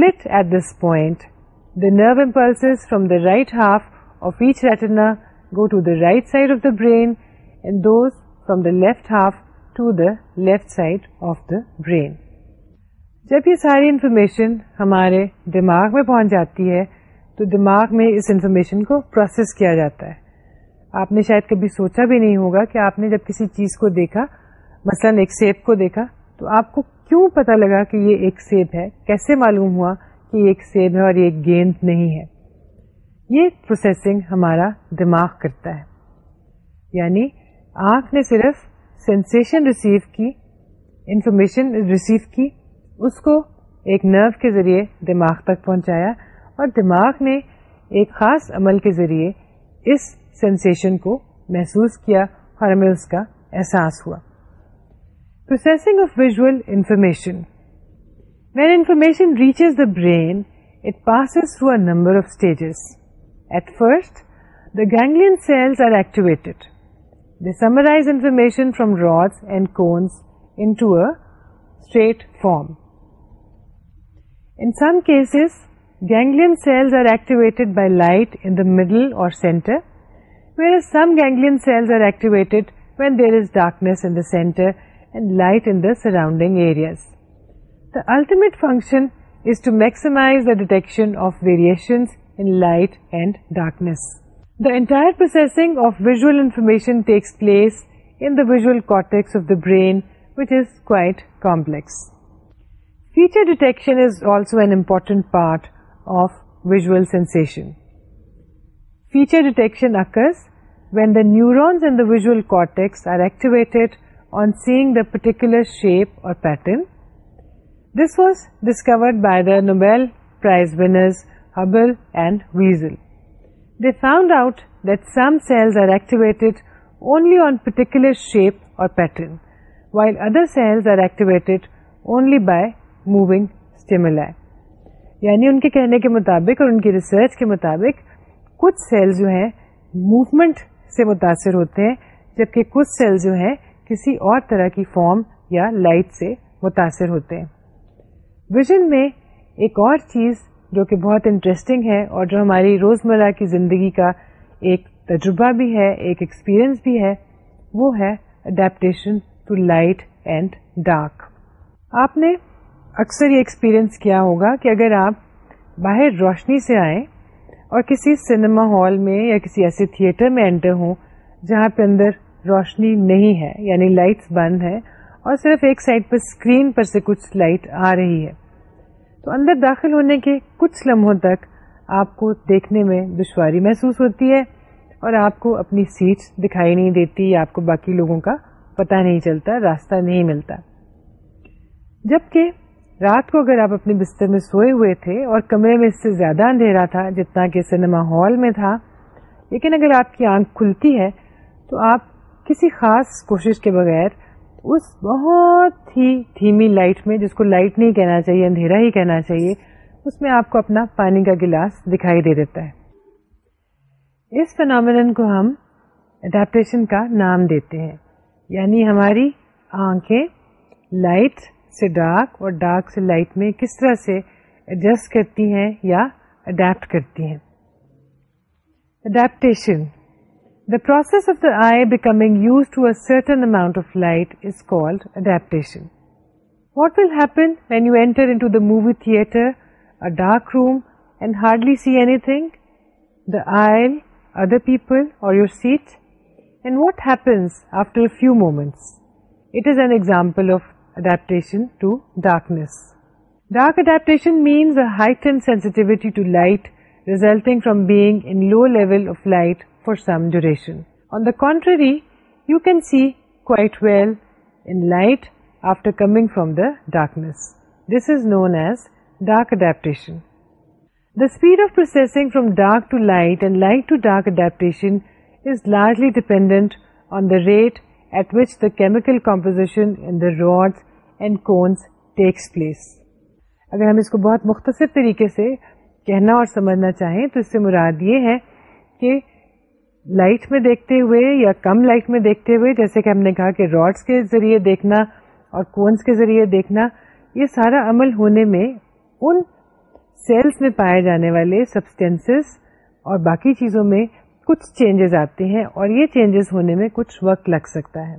the at this point from the right half of each side go to brain side of the the left half to the left side of the brain جب یہ ساری انفارمیشن ہمارے دماغ میں پہنچ جاتی ہے تو دماغ میں اس انفارمیشن کو پروسیس کیا جاتا ہے آپ نے شاید کبھی سوچا بھی نہیں ہوگا کہ آپ نے جب کسی چیز کو دیکھا مثلاً ایک سیپ کو دیکھا تو آپ کو کیوں پتہ لگا کہ یہ ایک سیب ہے کیسے معلوم ہوا کہ یہ ایک سیب ہے اور یہ ایک گیند نہیں ہے یہ پروسیسنگ ہمارا دماغ کرتا ہے یعنی آنکھ نے صرف سینسیشن ریسیو کی انفارمیشن ریسیو کی اس کو ایک نرو کے ذریعے دماغ تک پہنچایا اور دماغ نے ایک خاص عمل کے ذریعے اس سینسیشن کو محسوس کیا اور ہمیں اس کا احساس ہوا Processing of visual information. When information reaches the brain, it passes through a number of stages. At first, the ganglion cells are activated. They summarize information from rods and cones into a straight form. In some cases, ganglion cells are activated by light in the middle or center, whereas some ganglion cells are activated when there is darkness in the center and light in the surrounding areas. The ultimate function is to maximize the detection of variations in light and darkness. The entire processing of visual information takes place in the visual cortex of the brain, which is quite complex. Feature detection is also an important part of visual sensation. Feature detection occurs when the neurons in the visual cortex are activated Prize shape or pattern this was discovered by the Nobel prize winners Hubel and Wiesel particular found out that some other are are only on by shape or یعنی ان کے کہنے کے مطابق اور ان کی ریسرچ کے مطابق کچھ سیل جو ہیں موومنٹ سے متاثر ہوتے ہیں جبکہ کچھ سیل جو ہیں کسی اور طرح کی فارم یا لائٹ سے متاثر ہوتے ہیں ویژن میں ایک اور چیز جو کہ بہت انٹرسٹنگ ہے اور جو ہماری روز مرہ کی زندگی کا ایک تجربہ بھی ہے ایک ایکسپیرئنس بھی ہے وہ ہے adaptation to light and dark آپ نے اکثر یہ ایکسپیرئنس کیا ہوگا کہ اگر آپ باہر روشنی سے آئیں اور کسی سنیما ہال میں یا کسی ایسے تھیٹر میں انٹر ہوں جہاں پہ اندر روشنی نہیں ہے یعنی لائٹس بند ہے اور صرف ایک سائڈ پر اسکرین پر سے کچھ لائٹ آ رہی ہے تو اندر داخل ہونے کے کچھ لمحوں تک آپ کو دیکھنے میں دشواری محسوس ہوتی ہے اور آپ کو اپنی سیٹ دکھائی نہیں دیتی آپ کو باقی لوگوں کا پتہ نہیں چلتا راستہ نہیں ملتا جبکہ رات کو اگر آپ اپنے بستر میں سوئے ہوئے تھے اور کمرے میں اس سے زیادہ اندھیرا تھا جتنا کہ سنیما ہال میں تھا لیکن اگر آپ کی آنکھ کھلتی ہے تو آپ کسی خاص کوشش کے بغیر اس بہت ہی دھیمی لائٹ میں جس کو لائٹ نہیں کہنا چاہیے اندھیرا ہی کہنا چاہیے اس میں آپ کو اپنا پانی کا گلاس دکھائی دے دیتا ہے اس فنامن کو ہم اڈیپٹیشن کا نام دیتے ہیں یعنی ہماری آنکھیں لائٹ سے ڈارک اور ڈارک سے لائٹ میں کس طرح سے ایڈجسٹ کرتی ہیں یا اڈیپٹ کرتی ہیں adaptation The process of the eye becoming used to a certain amount of light is called adaptation. What will happen when you enter into the movie theater, a dark room, and hardly see anything? The aisle, other people, or your seat? And what happens after a few moments? It is an example of adaptation to darkness. Dark adaptation means a heightened sensitivity to light resulting from being in low level of light some duration on the country you can see کو speed of to light light to dark adaptation dependent on the rate at which the chemical composition rod and cones takes place اگر ہم اس کو بہت مختصر طریقے سے کہنا اور سمجھنا چاہیں تو اس سے مراد یہ ہے کہ لائٹ میں دیکھتے ہوئے یا کم لائٹ میں دیکھتے ہوئے جیسے کہ ہم نے کہا کہ راڈس کے ذریعے دیکھنا اور کونس کے ذریعے دیکھنا یہ سارا عمل ہونے میں ان سیلس میں پائے جانے والے سبسٹینسز اور باقی چیزوں میں کچھ چینجز آتے ہیں اور یہ چینجز ہونے میں کچھ وقت لگ سکتا ہے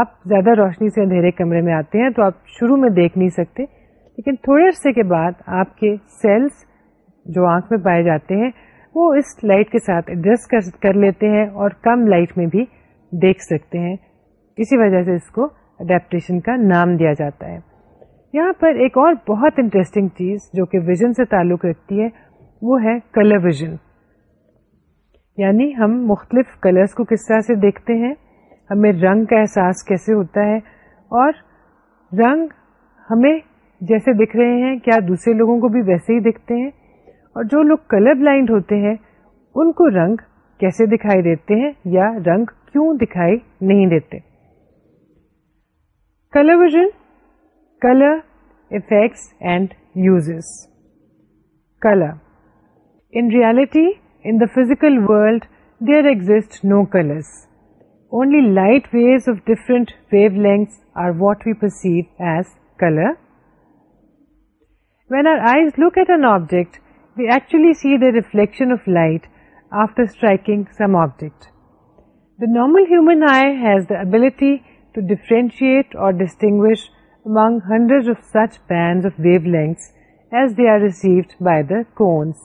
آپ زیادہ روشنی سے اندھیرے کمرے میں آتے ہیں تو آپ شروع میں دیکھ نہیں سکتے لیکن تھوڑے عرصے کے بعد آپ کے سیلس جو آنکھ میں پائے جاتے ہیں وہ اس لائٹ کے ساتھ ایڈجسٹ کر لیتے ہیں اور کم لائٹ میں بھی دیکھ سکتے ہیں اسی وجہ سے اس کو اڈیپٹیشن کا نام دیا جاتا ہے یہاں پر ایک اور بہت انٹرسٹنگ چیز جو کہ ویژن سے تعلق رکھتی ہے وہ ہے کلر ویژن یعنی ہم مختلف کلرز کو کس طرح سے دیکھتے ہیں ہمیں رنگ کا احساس کیسے ہوتا ہے اور رنگ ہمیں جیسے دکھ رہے ہیں کیا دوسرے لوگوں کو بھی ویسے ہی دکھتے ہیں اور جو لوگ کلر بلائنڈ ہوتے ہیں ان کو رنگ کیسے دکھائی دیتے ہیں یا رنگ کیوں دکھائی نہیں دیتے colour vision colour effects and uses colour in reality in the physical world there exist no colours only light waves of different wavelengths are what we perceive as colour when our eyes look at an object We actually see the reflection of light after striking some object. The normal human eye has the ability to differentiate or distinguish among hundreds of such bands of wavelengths as they are received by the cones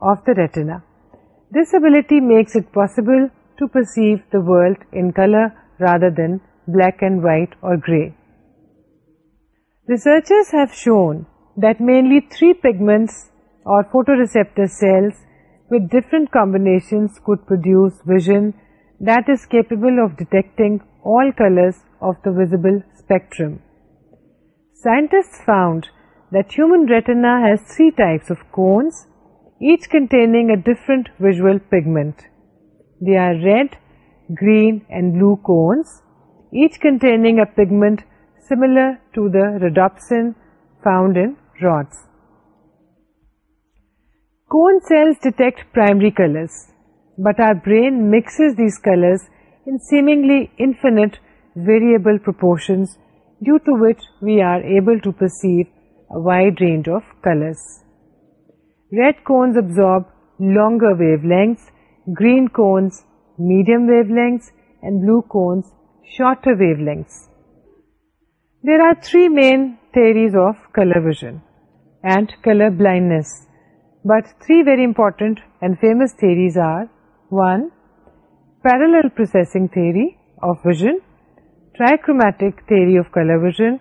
of the retina. This ability makes it possible to perceive the world in color rather than black and white or gray. Researchers have shown that mainly three pigments or photoreceptor cells with different combinations could produce vision that is capable of detecting all colors of the visible spectrum. Scientists found that human retina has three types of cones, each containing a different visual pigment. They are red, green and blue cones, each containing a pigment similar to the rhodopsin found in rods. Cone cells detect primary colors, but our brain mixes these colors in seemingly infinite variable proportions, due to which we are able to perceive a wide range of colors. Red cones absorb longer wavelengths, green cones medium wavelengths, and blue cones shorter wavelengths. There are three main theories of color vision and color blindness. But three very important and famous theories are: 1. Parallel processing theory of vision, trichromatic theory of color vision,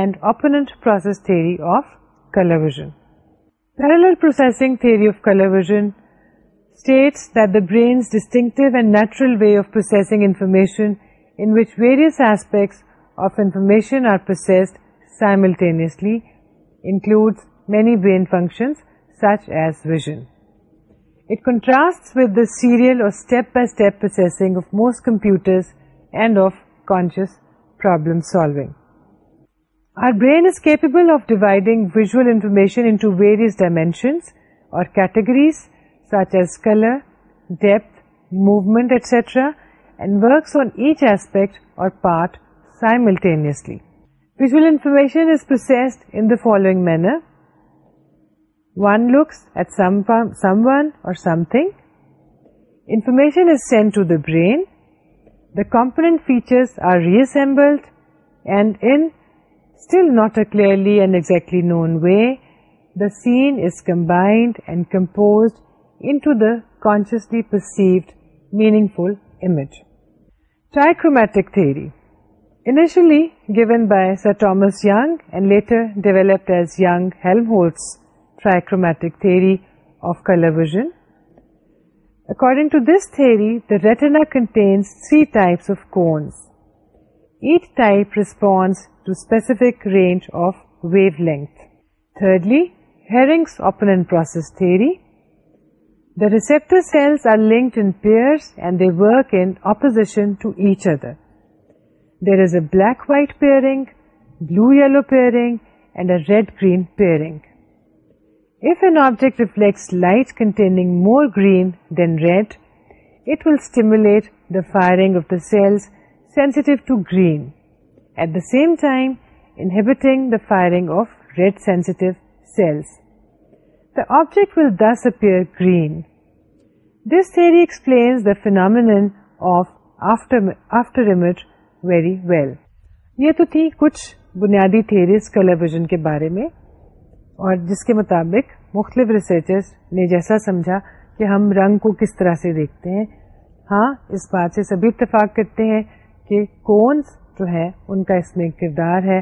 and opponent process theory of color vision. Parallel processing theory of color vision states that the brain's distinctive and natural way of processing information, in which various aspects of information are processed simultaneously, includes many brain functions such as vision. It contrasts with the serial or step-by-step processing of most computers and of conscious problem solving. Our brain is capable of dividing visual information into various dimensions or categories such as color, depth, movement, etc., and works on each aspect or part simultaneously. Visual information is processed in the following manner. One looks at someone or something. Information is sent to the brain. The component features are reassembled, and in still not a clearly and exactly known way, the scene is combined and composed into the consciously perceived meaningful image. Trichromatic theory, initially given by Sir Thomas Young and later developed as Young-Helmholtz trichromatic theory of color vision. According to this theory, the retina contains three types of cones. Each type responds to specific range of wavelength. Thirdly, Herring's opponent process theory. The receptor cells are linked in pairs and they work in opposition to each other. There is a black-white pairing, blue-yellow pairing, and a red-green pairing. If an object reflects light containing more green than red it ولٹر object will this appear green this theory explains the phenomenon یہ تو تھی کچھ بنیادی تھھیریز کلی ویژن کے بارے میں اور جس کے مطابق مختلف ریسرچرز نے جیسا سمجھا کہ ہم رنگ کو کس طرح سے دیکھتے ہیں ہاں اس بات سے سبھی اتفاق کرتے ہیں کہ کونس جو ہے ان کا اس میں کردار ہے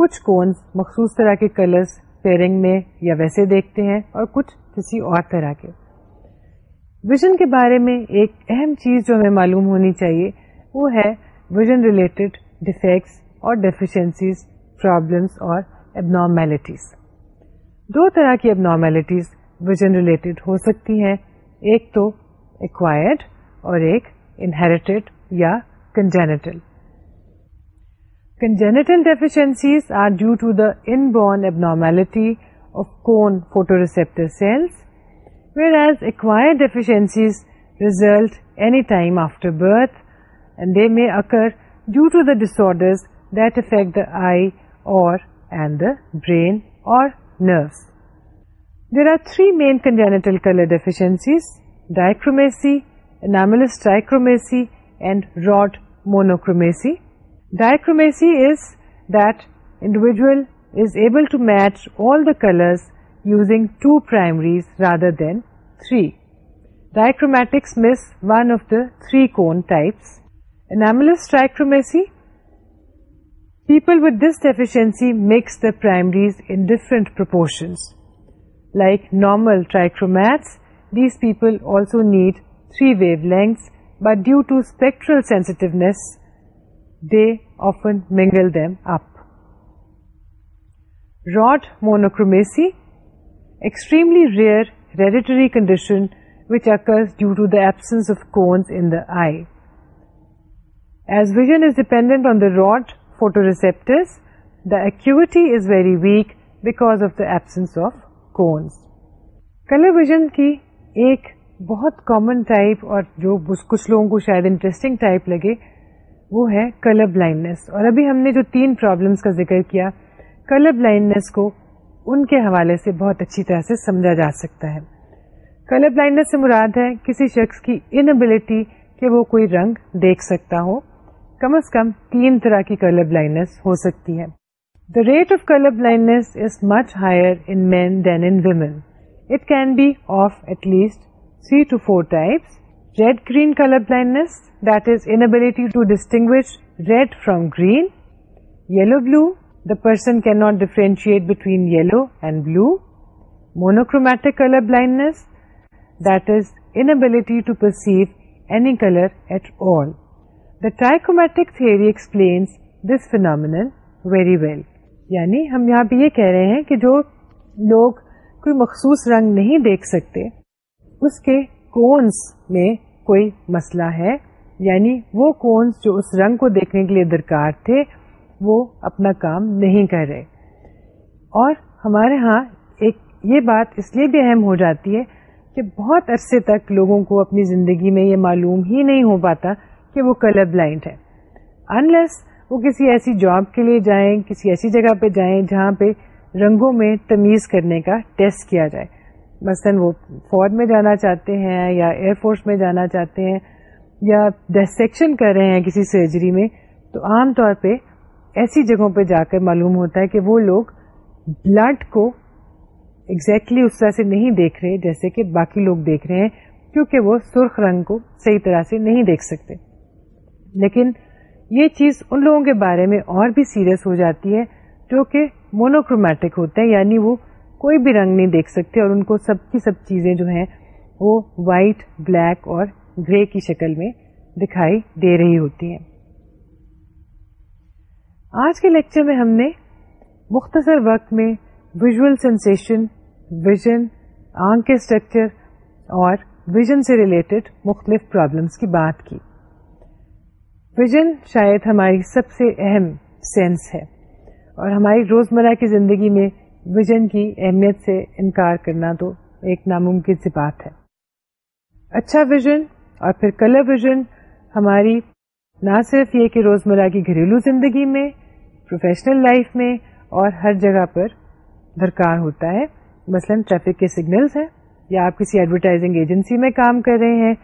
کچھ کونس مخصوص طرح کے کلرز پیرنگ میں یا ویسے دیکھتے ہیں اور کچھ کسی اور طرح کے ویژن کے بارے میں ایک اہم چیز جو ہمیں معلوم ہونی چاہیے وہ ہے ویژن ریلیٹڈ ڈیفیکٹس اور ڈیفیشینسیز پرابلمس اور ایبنارمیلٹیز دو طرح کی اب ویژن ریلیٹڈ ہو سکتی ہیں ایک تو ایکوائرڈ اور ایک انہیریٹیڈ یا congenital congenital deficiencies are due to the inborn abnormality of cone photoreceptor cells whereas acquired deficiencies result any time after birth and they may occur due to the disorders that affect the eye or and the brain or nerves. There are three main congenital color deficiencies: dichromacy, anomalous trichromacy, and rod monochromacy. Dichromacy is that individual is able to match all the colors using two primaries rather than three. Dichromatics miss one of the three cone types. Anomalous trichromacy People with this deficiency mix their primaries in different proportions. Like normal trichromats, these people also need 3 wavelengths, but due to spectral sensitiveness, they often mingle them up. Rod monochromacy, extremely rare hereditary condition which occurs due to the absence of cones in the eye. As vision is dependent on the rod, photoreceptors the ایکٹی is very weak back of the absence of cones colour vision کی ایک بہت کامن ٹائپ اور جو کچھ لوگوں کو شاید انٹرسٹنگ ٹائپ لگے وہ ہے کلر بلائنڈنیس اور ابھی ہم نے جو تین پرابلمس کا ذکر کیا کلر بلائنڈنیس کو ان کے حوالے سے بہت اچھی طرح سے سمجھا جا سکتا ہے کلر بلائنڈنیس سے مراد ہے کسی شخص کی انبلٹی کہ وہ کوئی رنگ دیکھ سکتا ہو کم از کم تین طرح کی کلر بلاڈنس ہو سکتی ہے the rate of colour blindness is much higher in men than in women it can be of at least three to four types red green colour blindness that is inability to distinguish red from green yellow blue the person can not differentiate between yellow and blue monochromatic colour that is inability to perceive any colour at all the ٹائک theory explains this phenomenon very well یعنی ہم یہاں پہ یہ کہہ رہے ہیں کہ جو لوگ کوئی مخصوص رنگ نہیں دیکھ سکتے اس کے کونس میں کوئی مسئلہ ہے یعنی وہ کونس جو اس رنگ کو دیکھنے کے لیے درکار تھے وہ اپنا کام نہیں کر رہے اور ہمارے ہاں ایک یہ بات اس لیے بھی اہم ہو جاتی ہے کہ بہت عرصے تک لوگوں کو اپنی زندگی میں یہ معلوم ہی نہیں ہو پاتا کہ وہ کلر بلائنڈ ہے کسی ایسی جاب کے لیے جائیں کسی ایسی جگہ پہ جائیں جہاں پہ رنگوں میں تمیز کرنے کا ٹیسٹ کیا جائے مثلاً وہ فوج میں جانا چاہتے ہیں یا ایئر فورس میں جانا چاہتے ہیں یا ڈائسیکشن کر رہے ہیں کسی سرجری میں تو عام طور پہ ایسی جگہوں پہ جا کر معلوم ہوتا ہے کہ وہ لوگ بلڈ کو ایگزیکٹلی exactly اس طرح سے نہیں دیکھ رہے جیسے کہ باقی لوگ دیکھ رہے ہیں کیونکہ وہ سرخ رنگ کو صحیح طرح سے نہیں دیکھ سکتے لیکن یہ چیز ان لوگوں کے بارے میں اور بھی سیریس ہو جاتی ہے جو کہ مونوکرومیٹک ہوتے ہیں یعنی وہ کوئی بھی رنگ نہیں دیکھ سکتے اور ان کو سب کی سب چیزیں جو ہیں وہ وائٹ بلیک اور گرے کی شکل میں دکھائی دے رہی ہوتی ہیں آج کے لیکچر میں ہم نے مختصر وقت میں ویژل سینسیشن ویژن آنکھ کے اسٹرکچر اور ویژن سے ریلیٹڈ مختلف پرابلمس کی بات کی ویژن شاید ہماری سب سے اہم سینس ہے اور ہماری روزمرہ کی زندگی میں ویژن کی اہمیت سے انکار کرنا تو ایک ناممکن سی بات ہے اچھا ویژن اور پھر کلر ویژن ہماری نہ صرف یہ کہ روزمرہ کی گھریلو زندگی میں پروفیشنل لائف میں اور ہر جگہ پر درکار ہوتا ہے مثلا ٹریفک کے سگنلز ہیں یا آپ کسی ایڈورٹائزنگ ایجنسی میں کام کر رہے ہیں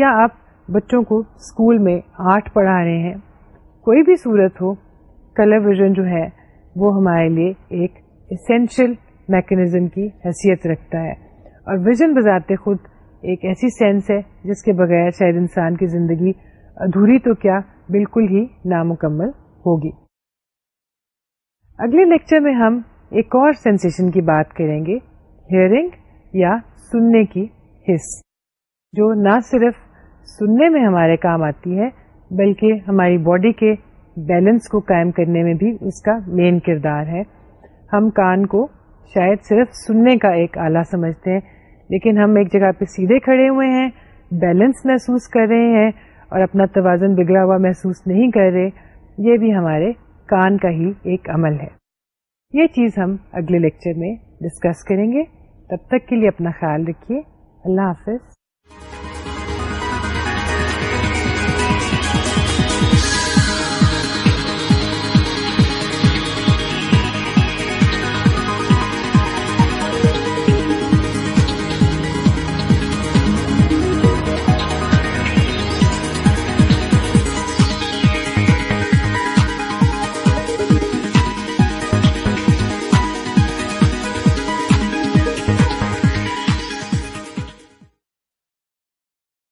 یا آپ بچوں کو اسکول میں آرٹ پڑھا رہے ہیں کوئی بھی صورت ہو کلر ویژن جو ہے وہ ہمارے لیے ایک اسینشیل میکنیزم کی حیثیت رکھتا ہے اور ویژن بذات خود ایک ایسی سینس ہے جس کے بغیر شاید انسان کی زندگی ادھوری تو کیا بالکل ہی نامکمل ہوگی اگلے لیکچر میں ہم ایک اور سینسیشن کی بات کریں گے ہیئرنگ یا سننے کی حص جو نہ صرف سننے میں ہمارے کام آتی ہے بلکہ ہماری باڈی کے بیلنس کو قائم کرنے میں بھی اس کا مین کردار ہے ہم کان کو شاید صرف سننے کا ایک آلہ سمجھتے ہیں لیکن ہم ایک جگہ پہ سیدھے کھڑے ہوئے ہیں بیلنس محسوس کر رہے ہیں اور اپنا توازن بگڑا ہوا محسوس نہیں کر رہے یہ بھی ہمارے کان کا ہی ایک عمل ہے یہ چیز ہم اگلے لیکچر میں ڈسکس کریں گے تب تک کے لیے اپنا خیال رکھیے اللہ حافظ